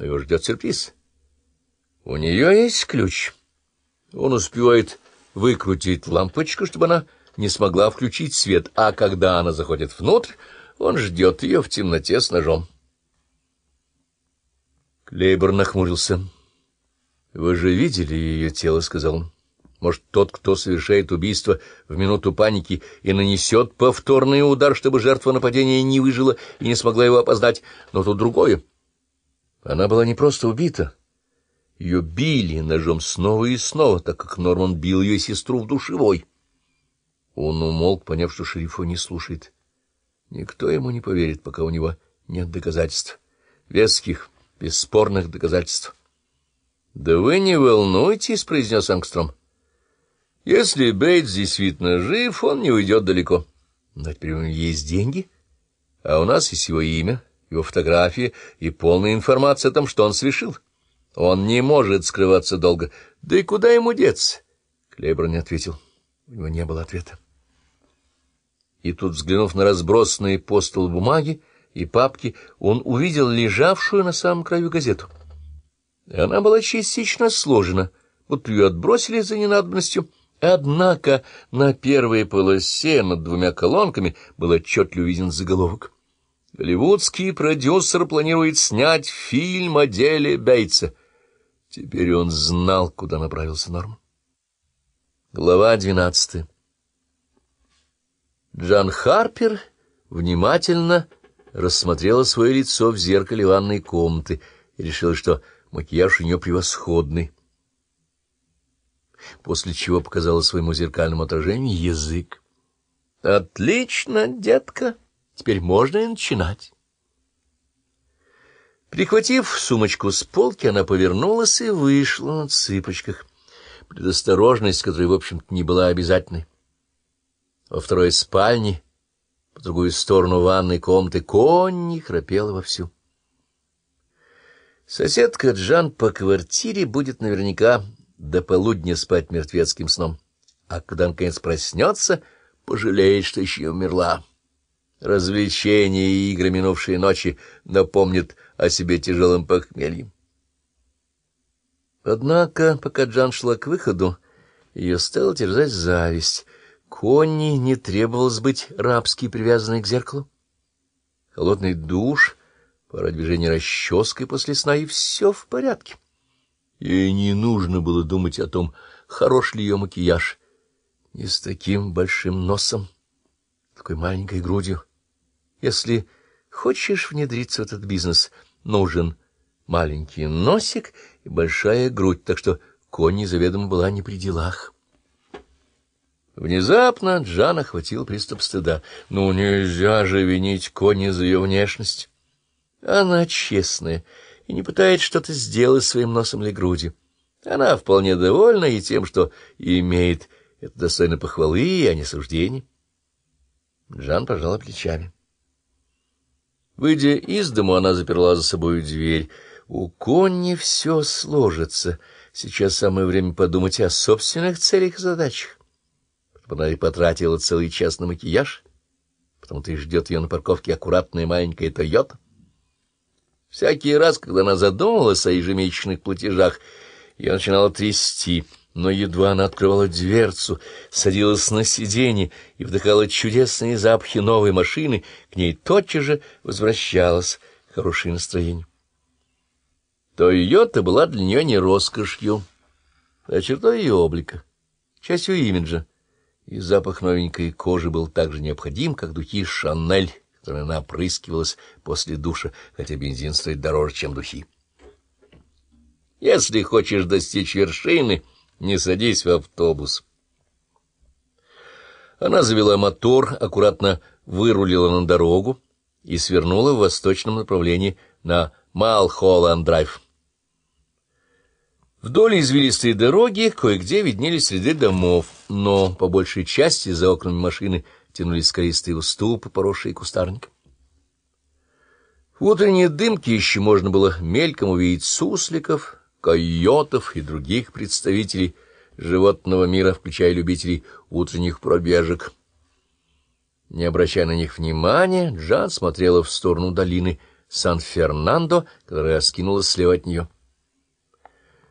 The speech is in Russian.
но его ждет сюрприз. У нее есть ключ. Он успевает выкрутить лампочку, чтобы она не смогла включить свет, а когда она заходит внутрь, он ждет ее в темноте с ножом. Клейбор нахмурился. — Вы же видели ее тело, — сказал он. — Может, тот, кто совершает убийство в минуту паники и нанесет повторный удар, чтобы жертва нападения не выжила и не смогла его опоздать, но тут другое. Она была не просто убита. Ее били ножом снова и снова, так как Норман бил ее сестру в душевой. Он умолк, поняв, что шерифа не слушает. Никто ему не поверит, пока у него нет доказательств. Веских, бесспорных доказательств. — Да вы не волнуйтесь, — произнес Ангстром. — Если Бейтс действительно жив, он не уйдет далеко. Но теперь у него есть деньги, а у нас есть его имя, его фотография и полная информация о том, что он совершил. Он не может скрываться долго. Да и куда ему деться? Клейбор не ответил. У него не было ответа. И тут, взглянув на разбросанные по столу бумаги и папки, он увидел лежавшую на самом краю газету. Она была частично сложена, вот ее отбросили за ненадобностью, однако на первой полосе над двумя колонками был отчетливо виден заголовок. Голливудский продюсер планирует снять фильм о деле Бейтса. Теперь он знал, куда направился Норм. Глава двенадцатая Джан Харпер внимательно рассмотрела свое лицо в зеркале ванной комнаты и решила, что макияж у нее превосходный, после чего показала своему зеркальному отражению язык. — Отлично, детка, теперь можно и начинать. Прихватив сумочку с полки, она повернулась и вышла на цыпочках. Предосторожность, которая, в общем-то, не была обязательной. Во второй спальне, по другую сторону ванной комнаты, Конни храпела вовсю. Соседка Джан по квартире будет наверняка до полудня спать мертвецким сном, а когда он, наконец, проснется, пожалеет, что еще умерла. Развлечения и игры минувшей ночи напомнят о себе тяжелым похмельем. Однако, пока Джан шла к выходу, ее стала терзать зависть. Конни не требовалось быть рабски привязанной к зеркалу. Холодный душ, пара движений расческой после сна, и все в порядке. Ей не нужно было думать о том, хорош ли ее макияж. Не с таким большим носом, такой маленькой грудью. Если хочешь внедриться в этот бизнес, нужен маленький носик и большая грудь, так что Конни заведомо была не при делах. Внезапно Джан охватил приступ стыда. Ну, нельзя же винить Конни за ее внешность. Она честная и не пытается что-то сделать своим носом или грудью. Она вполне довольна и тем, что имеет. Это достойно похвалы, а не суждений. Джан пожала плечами. Выйдя из дому, она заперла за собой дверь. У Конни все сложится. Сейчас самое время подумать о собственных целях и задачах. Она и потратила целый час на макияж. Потому-то и ждет ее на парковке аккуратная маленькая «Тойота». Всякий раз, когда она задумывалась о ежемесячных платежах, ее начинала трясти — но едва она открывала дверцу, садилась на сиденье и вдыхала чудесные запахи новой машины, к ней тотчас же возвращалось хорошее настроение. Тойота была для нее не роскошью, а чертой ее облика, частью имиджа, и запах новенькой кожи был так же необходим, как духи «Шанель», которыми она опрыскивалась после душа, хотя бензин стоит дороже, чем духи. Если хочешь достичь вершины — не садись в автобус. Она завела мотор, аккуратно вырулила на дорогу и свернула в восточном направлении на Малхолланд-драйв. Вдоль извилистой дороги кое-где виднелись ряды домов, но по большей части за окнами машины тянулись скалистые уступы, поросшие кустарником. В утренней дымке еще можно было мельком увидеть сусликов, койотов и других представителей животного мира, включая любителей утренних пробежек. Не обращая на них внимания, Джан смотрела в сторону долины Сан-Фернандо, которая скинулась слева от нее.